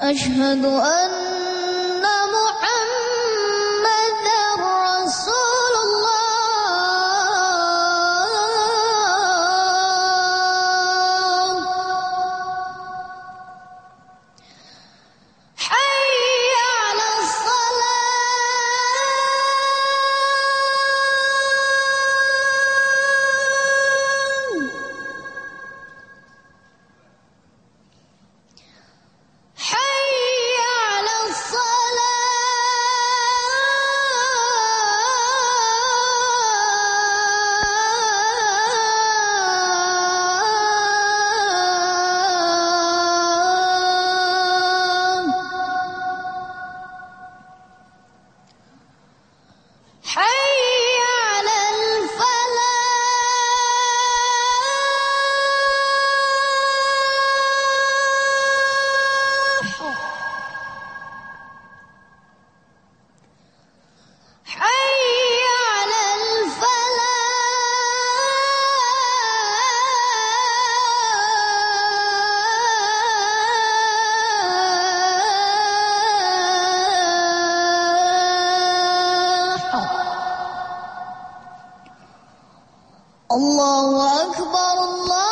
أشهد أن الفلاح الله أكبر الله